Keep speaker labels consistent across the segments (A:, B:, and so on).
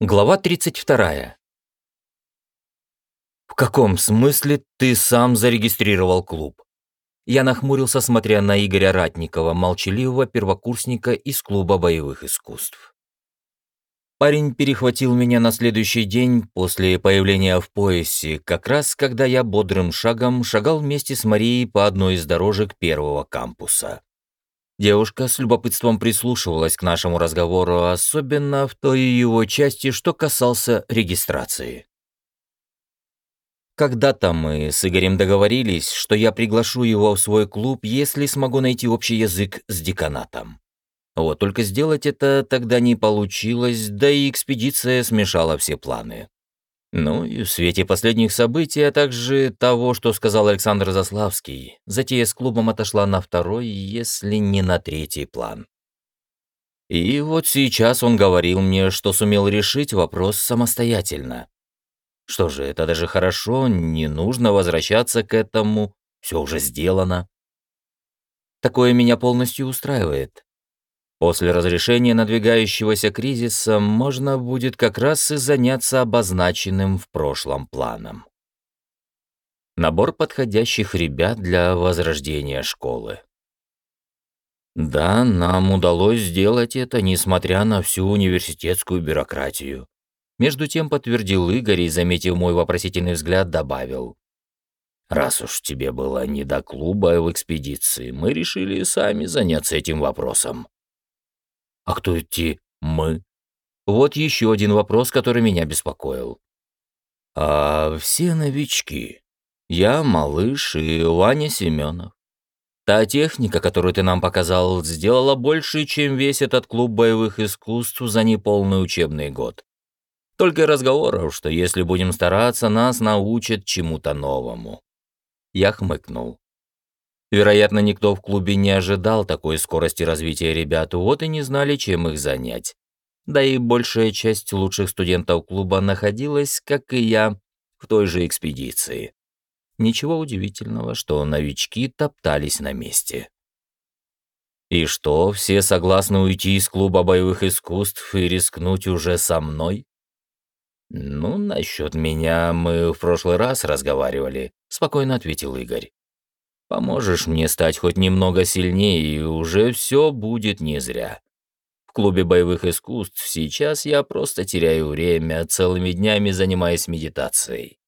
A: Глава 32. «В каком смысле ты сам зарегистрировал клуб?» Я нахмурился, смотря на Игоря Ратникова, молчаливого первокурсника из клуба боевых искусств. Парень перехватил меня на следующий день после появления в поясе, как раз когда я бодрым шагом шагал вместе с Марией по одной из дорожек первого кампуса. Девушка с любопытством прислушивалась к нашему разговору, особенно в той его части, что касался регистрации. Когда-то мы с Игорем договорились, что я приглашу его в свой клуб, если смогу найти общий язык с деканатом. Вот только сделать это тогда не получилось, да и экспедиция смешала все планы. Ну и в свете последних событий, а также того, что сказал Александр Заславский, затея с клубом отошла на второй, если не на третий план. И вот сейчас он говорил мне, что сумел решить вопрос самостоятельно. Что же, это даже хорошо, не нужно возвращаться к этому, все уже сделано. Такое меня полностью устраивает. После разрешения надвигающегося кризиса можно будет как раз и заняться обозначенным в прошлом планом. Набор подходящих ребят для возрождения школы. Да, нам удалось сделать это, несмотря на всю университетскую бюрократию. Между тем подтвердил Игорь и, заметив мой вопросительный взгляд, добавил. «Раз уж тебе было не до клуба в экспедиции, мы решили сами заняться этим вопросом. А кто эти «мы»? Вот еще один вопрос, который меня беспокоил. А все новички. Я, Малыш и Ваня Семенов. Та техника, которую ты нам показал, сделала больше, чем весь этот клуб боевых искусств за неполный учебный год. Только разговоров, что если будем стараться, нас научат чему-то новому. Я хмыкнул. Вероятно, никто в клубе не ожидал такой скорости развития ребят, вот и не знали, чем их занять. Да и большая часть лучших студентов клуба находилась, как и я, в той же экспедиции. Ничего удивительного, что новички топтались на месте. И что, все согласны уйти из клуба боевых искусств и рискнуть уже со мной? Ну, насчет меня мы в прошлый раз разговаривали, спокойно ответил Игорь. Поможешь мне стать хоть немного сильнее, и уже все будет не зря. В клубе боевых искусств сейчас я просто теряю время, целыми днями занимаясь медитацией.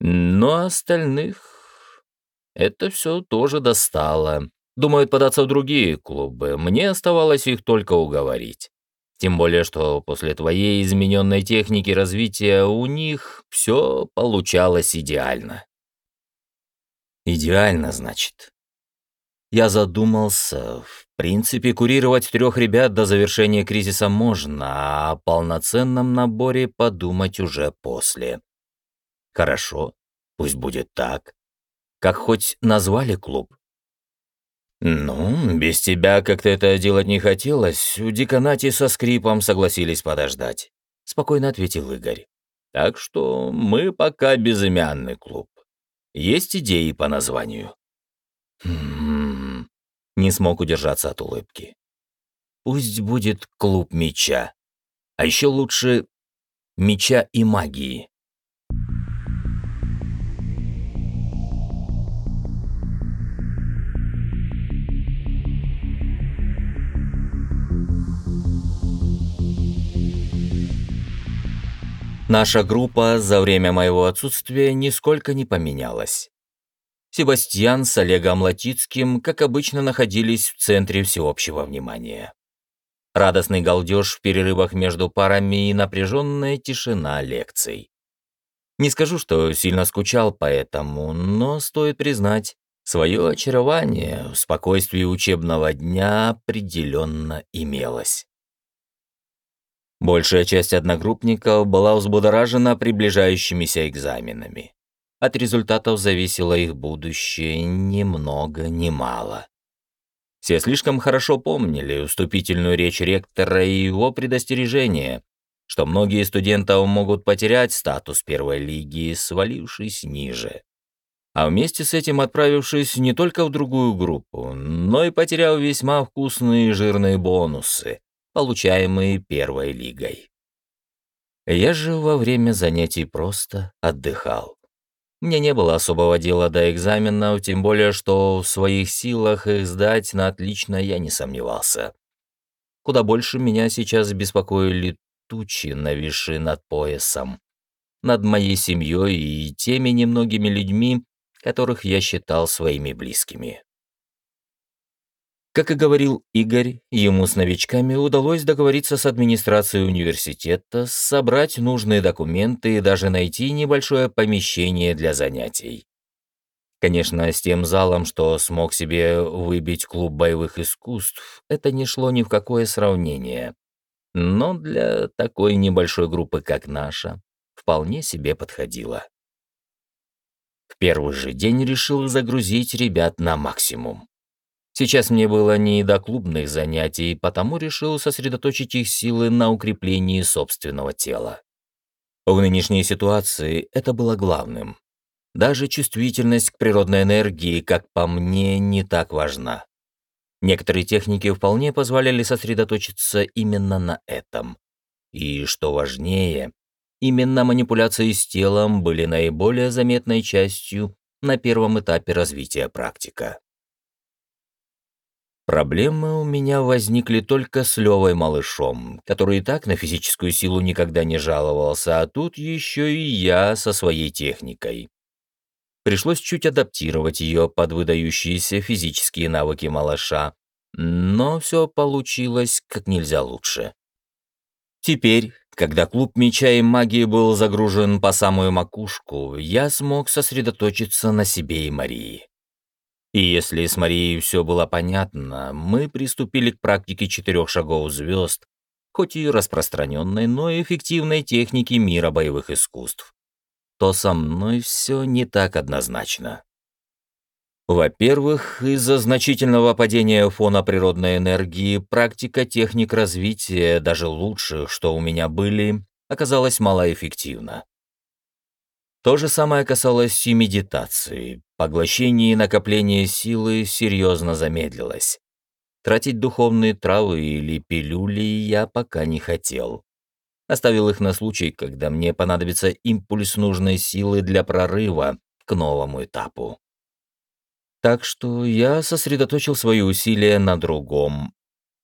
A: Но остальных это все тоже достало. Думают податься в другие клубы, мне оставалось их только уговорить. Тем более, что после твоей измененной техники развития у них все получалось идеально. Идеально, значит. Я задумался. В принципе, курировать трех ребят до завершения кризиса можно, а о полноценном наборе подумать уже после. Хорошо, пусть будет так. Как хоть назвали клуб? «Ну, без тебя как-то это делать не хотелось. В деканате со скрипом согласились подождать», — спокойно ответил Игорь. «Так что мы пока безымянный клуб. Есть идеи по названию?» «Хм...» Не смог удержаться от улыбки. «Пусть будет клуб меча. А еще лучше меча и магии». Наша группа за время моего отсутствия нисколько не поменялась. Себастьян с Олегом Латицким, как обычно, находились в центре всеобщего внимания. Радостный галдеж в перерывах между парами и напряженная тишина лекций. Не скажу, что сильно скучал по этому, но стоит признать, свое очарование в спокойствии учебного дня определенно имелось. Большая часть одногруппников была взбудоражена приближающимися экзаменами. От результатов зависело их будущее ни много ни мало. Все слишком хорошо помнили уступительную речь ректора и его предостережение, что многие студенты могут потерять статус первой лиги, свалившись ниже. А вместе с этим отправившись не только в другую группу, но и потеряв весьма вкусные жирные бонусы, получаемые первой лигой. Я же во время занятий просто отдыхал. Мне не было особого дела до экзаменов, тем более, что в своих силах их сдать на отлично я не сомневался. Куда больше меня сейчас беспокоили тучи, нависшие над поясом, над моей семьей и теми немногими людьми, которых я считал своими близкими. Как и говорил Игорь, ему с новичками удалось договориться с администрацией университета, собрать нужные документы и даже найти небольшое помещение для занятий. Конечно, с тем залом, что смог себе выбить клуб боевых искусств, это не шло ни в какое сравнение. Но для такой небольшой группы, как наша, вполне себе подходило. В первый же день решил загрузить ребят на максимум. Сейчас мне было не до клубных занятий, потому решил сосредоточить их силы на укреплении собственного тела. В нынешней ситуации это было главным. Даже чувствительность к природной энергии, как по мне, не так важна. Некоторые техники вполне позволяли сосредоточиться именно на этом. И, что важнее, именно манипуляции с телом были наиболее заметной частью на первом этапе развития практика. Проблемы у меня возникли только с Левой малышом, который и так на физическую силу никогда не жаловался, а тут еще и я со своей техникой. Пришлось чуть адаптировать ее под выдающиеся физические навыки малыша, но все получилось как нельзя лучше. Теперь, когда клуб меча и магии был загружен по самую макушку, я смог сосредоточиться на себе и Марии. И если с Марией все было понятно, мы приступили к практике четырех шагов звезд, хоть и распространенной, но эффективной техники мира боевых искусств, то со мной все не так однозначно. Во-первых, из-за значительного падения фона природной энергии практика техник развития, даже лучших, что у меня были, оказалась малоэффективна. То же самое касалось и медитации. Поглощение и накопление силы серьезно замедлилось. Тратить духовные травы или пилюли я пока не хотел. Оставил их на случай, когда мне понадобится импульс нужной силы для прорыва к новому этапу. Так что я сосредоточил свои усилия на другом,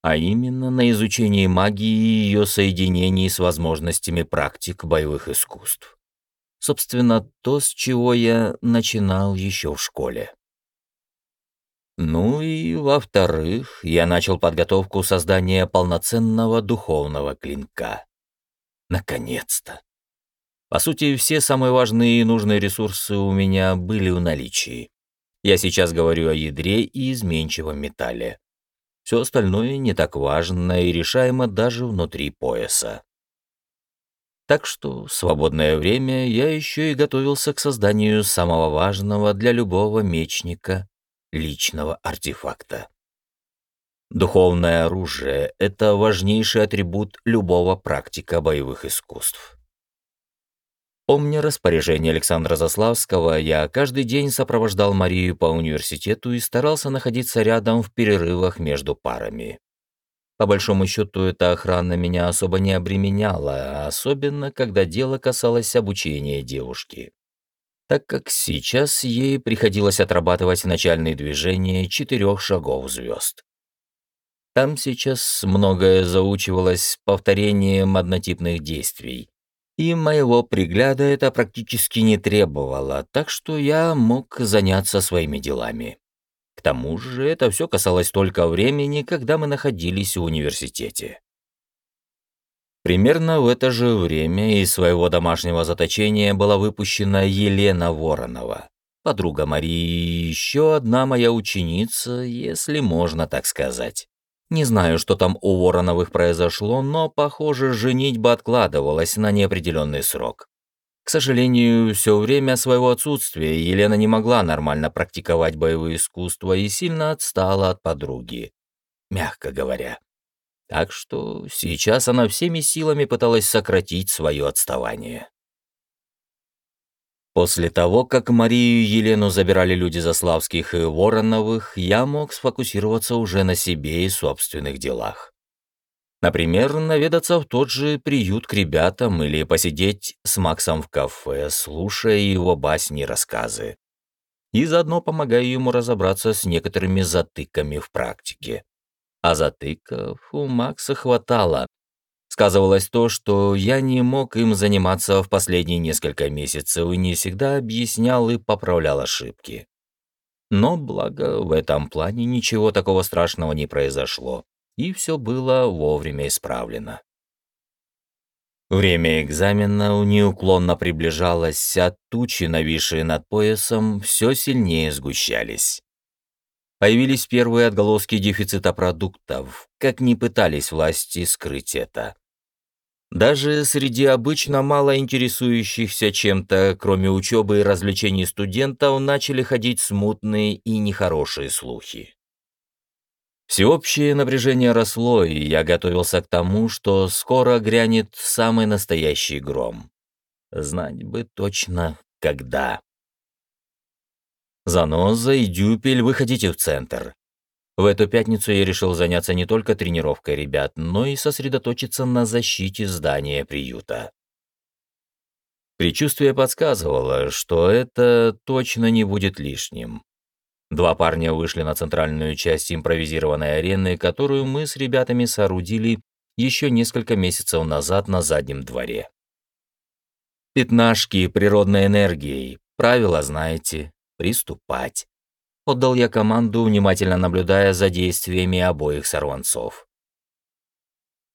A: а именно на изучении магии и ее соединении с возможностями практик боевых искусств. Собственно, то, с чего я начинал еще в школе. Ну и, во-вторых, я начал подготовку создания полноценного духовного клинка. Наконец-то. По сути, все самые важные и нужные ресурсы у меня были в наличии. Я сейчас говорю о ядре и изменчивом металле. Все остальное не так важно и решаемо даже внутри пояса. Так что в свободное время я еще и готовился к созданию самого важного для любого мечника личного артефакта. Духовное оружие — это важнейший атрибут любого практика боевых искусств. Помня распоряжение Александра Заславского, я каждый день сопровождал Марию по университету и старался находиться рядом в перерывах между парами. По большому счету, эта охрана меня особо не обременяла, особенно когда дело касалось обучения девушки. Так как сейчас ей приходилось отрабатывать начальные движения четырех шагов звезд. Там сейчас многое заучивалось повторением однотипных действий, и моего пригляда это практически не требовало, так что я мог заняться своими делами. К тому же это все касалось только времени, когда мы находились в университете. Примерно в это же время из своего домашнего заточения была выпущена Елена Воронова, подруга Марии и еще одна моя ученица, если можно так сказать. Не знаю, что там у Вороновых произошло, но, похоже, женитьба откладывалась на неопределенный срок. К сожалению, все время своего отсутствия Елена не могла нормально практиковать боевые искусства и сильно отстала от подруги, мягко говоря. Так что сейчас она всеми силами пыталась сократить свое отставание. После того, как Марию и Елену забирали люди Заславских и Вороновых, я мог сфокусироваться уже на себе и собственных делах. Например, наведаться в тот же приют к ребятам или посидеть с Максом в кафе, слушая его басни и рассказы. И заодно помогая ему разобраться с некоторыми затыками в практике. А затыков у Макса хватало. Сказывалось то, что я не мог им заниматься в последние несколько месяцев и не всегда объяснял и поправлял ошибки. Но, благо, в этом плане ничего такого страшного не произошло и все было вовремя исправлено. Время экзамена неуклонно приближалось, а тучи, нависшие над поясом, все сильнее сгущались. Появились первые отголоски дефицита продуктов, как ни пытались власти скрыть это. Даже среди обычно мало интересующихся чем-то, кроме учебы и развлечений студентов, начали ходить смутные и нехорошие слухи. Всеобщее напряжение росло, и я готовился к тому, что скоро грянет самый настоящий гром. Знать бы точно, когда. Заноза и Дюпель, выходите в центр. В эту пятницу я решил заняться не только тренировкой ребят, но и сосредоточиться на защите здания приюта. Причувствие подсказывало, что это точно не будет лишним. Два парня вышли на центральную часть импровизированной арены, которую мы с ребятами соорудили еще несколько месяцев назад на заднем дворе. Пятнашки природной энергией. Правила знаете. Приступать. Отдал я команду, внимательно наблюдая за действиями обоих сорванцов.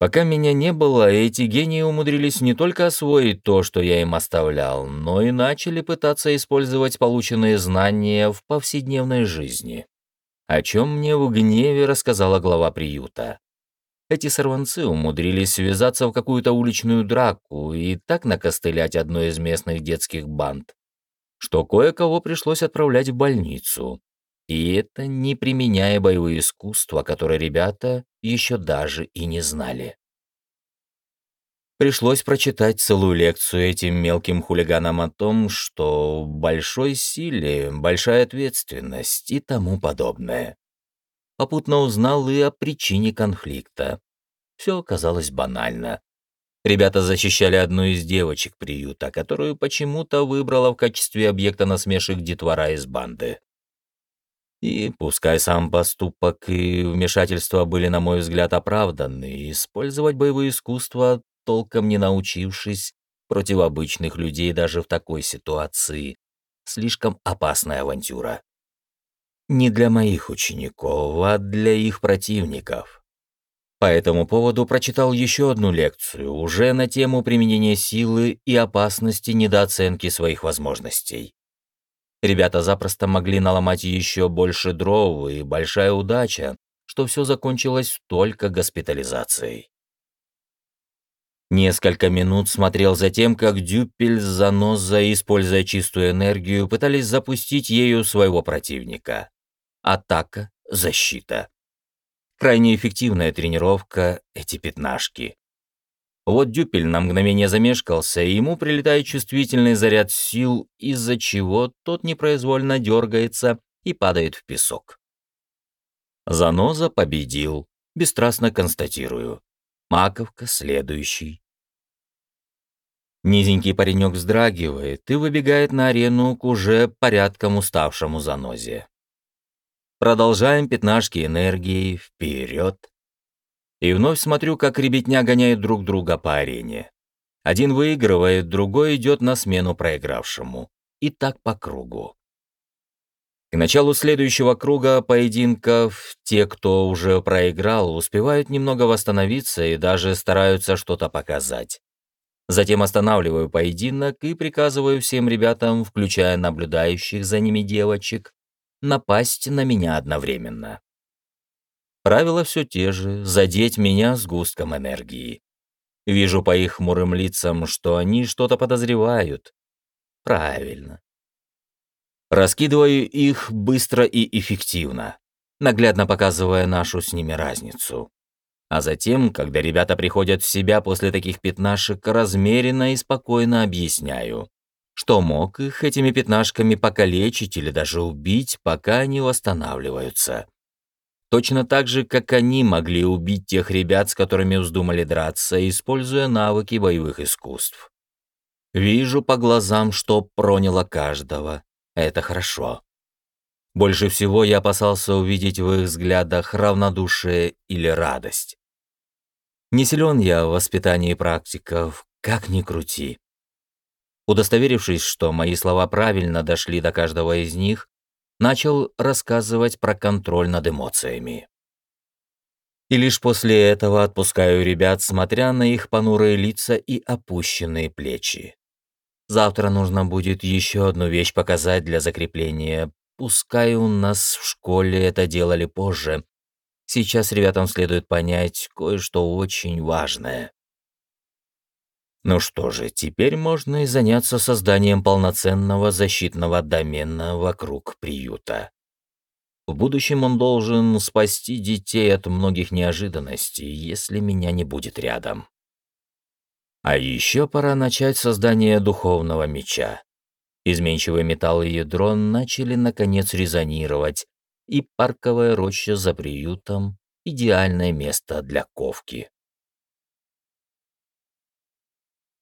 A: Пока меня не было, эти гении умудрились не только освоить то, что я им оставлял, но и начали пытаться использовать полученные знания в повседневной жизни. О чем мне в гневе рассказала глава приюта. Эти сорванцы умудрились связаться в какую-то уличную драку и так накостылять одной из местных детских банд, что кое-кого пришлось отправлять в больницу. И это не применяя боевые искусства, которые ребята еще даже и не знали. Пришлось прочитать целую лекцию этим мелким хулиганам о том, что большой силе большая ответственность и тому подобное. Попутно узнал и о причине конфликта. Все оказалось банально. Ребята защищали одну из девочек приюта, которую почему-то выбрала в качестве объекта насмешек детвора из банды. И пускай сам поступок и вмешательство были, на мой взгляд, оправданы, использовать боевые искусства, толком не научившись, против обычных людей даже в такой ситуации, слишком опасная авантюра. Не для моих учеников, а для их противников. По этому поводу прочитал еще одну лекцию, уже на тему применения силы и опасности недооценки своих возможностей. Ребята запросто могли наломать еще больше дров, и большая удача, что все закончилось только госпитализацией. Несколько минут смотрел за тем, как Дюпель с занозой, используя чистую энергию, пытались запустить ею своего противника. Атака, защита. Крайне эффективная тренировка, эти пятнашки. Вот дюпель на мгновение замешкался, и ему прилетает чувствительный заряд сил, из-за чего тот непроизвольно дергается и падает в песок. Заноза победил, бесстрастно констатирую. Маковка следующий. Низенький паренек вздрагивает и выбегает на арену к уже порядком уставшему занозе. Продолжаем пятнашки энергии, вперед. И вновь смотрю, как ребятня гоняет друг друга по арене. Один выигрывает, другой идет на смену проигравшему. И так по кругу. К началу следующего круга поединков те, кто уже проиграл, успевают немного восстановиться и даже стараются что-то показать. Затем останавливаю поединок и приказываю всем ребятам, включая наблюдающих за ними девочек, напасть на меня одновременно. Правила все те же — задеть меня с густком энергии. Вижу по их хмурым лицам, что они что-то подозревают. Правильно. Раскидываю их быстро и эффективно, наглядно показывая нашу с ними разницу. А затем, когда ребята приходят в себя после таких пятнашек, размеренно и спокойно объясняю, что мог их этими пятнашками покалечить или даже убить, пока они восстанавливаются. Точно так же, как они могли убить тех ребят, с которыми вздумали драться, используя навыки боевых искусств. Вижу по глазам, что проняло каждого. Это хорошо. Больше всего я опасался увидеть в их взглядах равнодушие или радость. Не силен я в воспитании практиков, как ни крути. Удостоверившись, что мои слова правильно дошли до каждого из них, начал рассказывать про контроль над эмоциями. И лишь после этого отпускаю ребят, смотря на их понурые лица и опущенные плечи. Завтра нужно будет еще одну вещь показать для закрепления. Пускай у нас в школе это делали позже. Сейчас ребятам следует понять кое-что очень важное. Ну что же, теперь можно и заняться созданием полноценного защитного домена вокруг приюта. В будущем он должен спасти детей от многих неожиданностей, если меня не будет рядом. А еще пора начать создание духовного меча. Изменчивый металл и ядро начали наконец резонировать, и парковая роща за приютом — идеальное место для ковки.